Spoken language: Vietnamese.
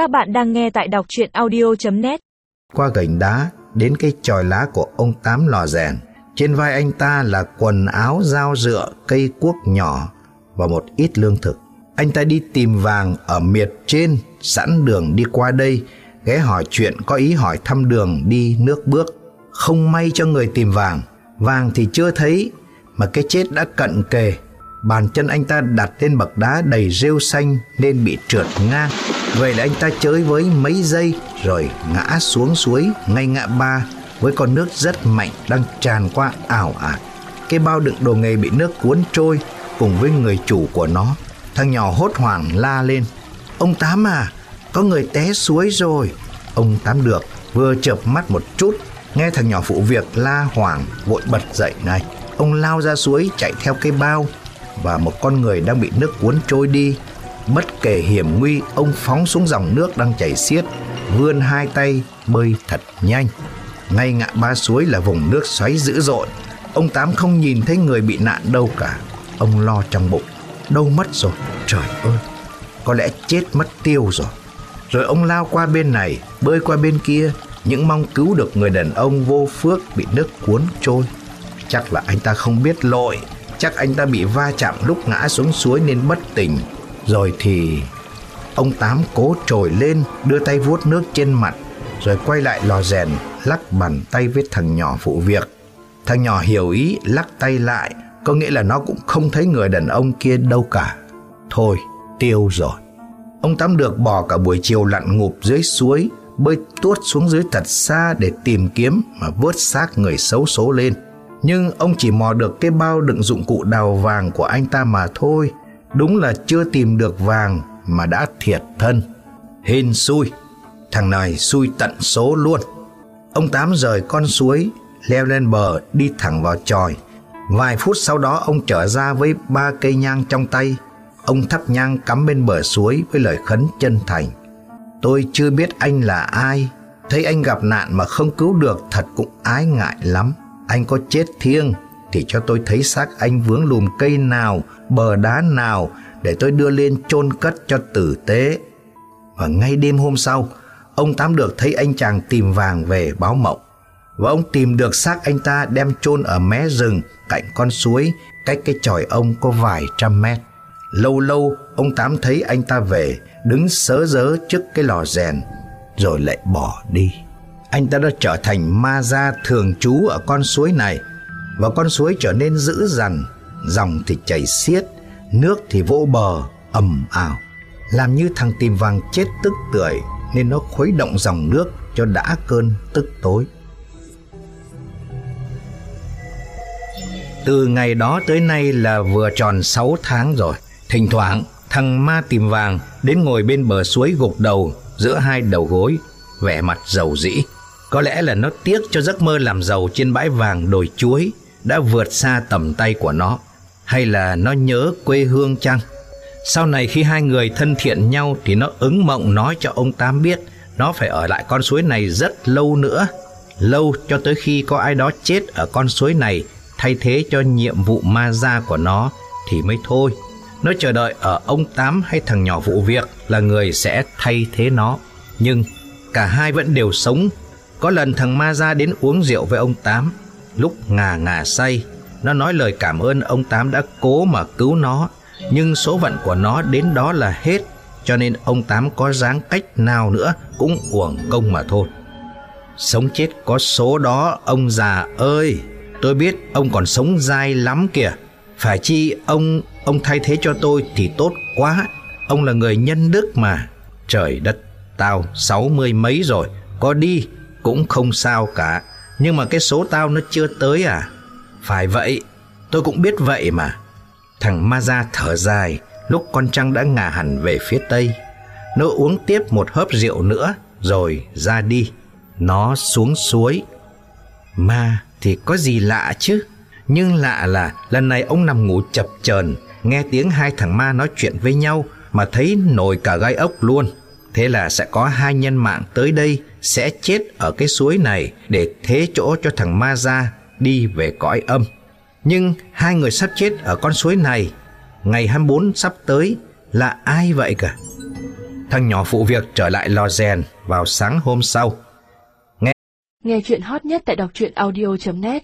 Các bạn đang nghe tại đọc chuyện audio.net Qua gành đá đến cái tròi lá của ông Tám lò rèn. Trên vai anh ta là quần áo, dao dựa, cây cuốc nhỏ và một ít lương thực. Anh ta đi tìm vàng ở miệt trên, sẵn đường đi qua đây, ghé hỏi chuyện có ý hỏi thăm đường đi nước bước. Không may cho người tìm vàng, vàng thì chưa thấy, mà cái chết đã cận kề. Bàn chân anh ta đặt lên bậc đá đầy rêu xanh nên bị trượt ngang. Vậy là anh ta chơi với mấy giây rồi ngã xuống suối ngay ngã ba với con nước rất mạnh đang tràn qua ảo ạt. Cái bao đựng đồ nghề bị nước cuốn trôi cùng với người chủ của nó. Thằng nhỏ hốt hoảng la lên. Ông Tám à, có người té suối rồi. Ông Tám được vừa chợp mắt một chút, nghe thằng nhỏ phụ việc la hoảng vội bật dậy này. Ông lao ra suối chạy theo cây bao và một con người đang bị nước cuốn trôi đi. Bất kể hiểm nguy, ông phóng xuống dòng nước đang chảy xiết, vươn hai tay bơi thật nhanh. Ngay ngã ba suối là vùng nước xoáy dữ dội. Ông Tám không nhìn thấy người bị nạn đâu cả. Ông lo trong bụng. Đâu mất rồi, trời ơi. Có lẽ chết mất tiêu rồi. Rồi ông lao qua bên này, bơi qua bên kia, những mong cứu được người đàn ông vô phước bị nước cuốn trôi. Chắc là anh ta không biết lội, chắc anh ta bị va chạm lúc ngã xuống suối nên bất tỉnh. Rồi thì ông Tám cố trồi lên, đưa tay vuốt nước trên mặt, rồi quay lại lò rèn, lắc bàn tay với thằng nhỏ phụ việc. Thằng nhỏ hiểu ý, lắc tay lại, có nghĩa là nó cũng không thấy người đàn ông kia đâu cả. Thôi, tiêu rồi. Ông Tám được bỏ cả buổi chiều lặn ngụp dưới suối, bơi tuốt xuống dưới thật xa để tìm kiếm mà vớt xác người xấu số lên. Nhưng ông chỉ mò được cái bao đựng dụng cụ đào vàng của anh ta mà thôi. Đúng là chưa tìm được vàng mà đã thiệt thân. Hên xui, thằng này xui tận số luôn. Ông Tám rời con suối, leo lên bờ đi thẳng vào tròi. Vài phút sau đó ông trở ra với ba cây nhang trong tay. Ông thắp nhang cắm bên bờ suối với lời khấn chân thành. Tôi chưa biết anh là ai, thấy anh gặp nạn mà không cứu được thật cũng ái ngại lắm. Anh có chết thiêng thì cho tôi thấy xác anh vướng lùm cây nào, bờ đá nào để tôi đưa lên chôn cất cho tử tế. Và ngay đêm hôm sau, ông Tám được thấy anh chàng tìm vàng về báo mộng. Và ông tìm được xác anh ta đem chôn ở mé rừng cạnh con suối cách cái chòi ông có vài trăm mét. Lâu lâu ông Tám thấy anh ta về đứng sớ dớ trước cái lò rèn rồi lại bỏ đi. Anh ta đã trở thành ma gia thường trú ở con suối này và con suối trở nên dữ dằn, dòng thì chảy xiết, nước thì vỗ bờ ầm ào. Làm như thằng tìm vàng chết tức tưởi nên nó khuấy động dòng nước cho đã cơn tức tối. Từ ngày đó tới nay là vừa tròn 6 tháng rồi. Thỉnh thoảng thằng ma tìm vàng đến ngồi bên bờ suối gục đầu giữa hai đầu gối, vẻ mặt giàu dĩ. Có lẽ là nó tiếc cho giấc mơ làm giàu trên bãi vàng đồi chuối đã vượt xa tầm tay của nó. Hay là nó nhớ quê hương chăng? Sau này khi hai người thân thiện nhau thì nó ứng mộng nói cho ông Tám biết nó phải ở lại con suối này rất lâu nữa. Lâu cho tới khi có ai đó chết ở con suối này, thay thế cho nhiệm vụ ma gia của nó thì mới thôi. Nó chờ đợi ở ông Tám hay thằng nhỏ vụ việc là người sẽ thay thế nó. Nhưng cả hai vẫn đều sống. Có lần thằng ma ra đến uống rượu với ông Tám. Lúc ngà ngà say, nó nói lời cảm ơn ông Tám đã cố mà cứu nó. Nhưng số phận của nó đến đó là hết. Cho nên ông Tám có dáng cách nào nữa cũng uổng công mà thôi. Sống chết có số đó ông già ơi Tôi biết ông còn sống dai lắm kìa Phải chi ông ông thay thế cho tôi thì tốt quá Ông là người nhân đức mà Trời đất Tao sáu mươi mấy rồi Có đi cũng không sao cả. Nhưng mà cái số tao nó chưa tới à? Phải vậy, Tôi cũng biết vậy mà. Thằng ma ra thở dài, Lúc con trăng đã ngả hẳn về phía tây. Nó uống tiếp một hớp rượu nữa, Rồi ra đi. Nó xuống suối. Ma, thì có gì lạ chứ? Nhưng lạ là lần này ông nằm ngủ chập chờn, Nghe tiếng hai thằng ma nói chuyện với nhau Mà thấy nổi cả gai ốc luôn. Thế là sẽ có hai nhân mạng tới đây. Sẽ chết ở cái suối này Để thế chỗ cho thằng ma ra Đi về cõi âm. Nhưng hai người sắp chết ở con suối này, Ngày 24 sắp tới Là ai vậy cả? Thằng nhỏ phụ việc trở lại lò rèn vào sáng hôm sau. Nghe chuyện hot nhất tại đọc truyện audio.net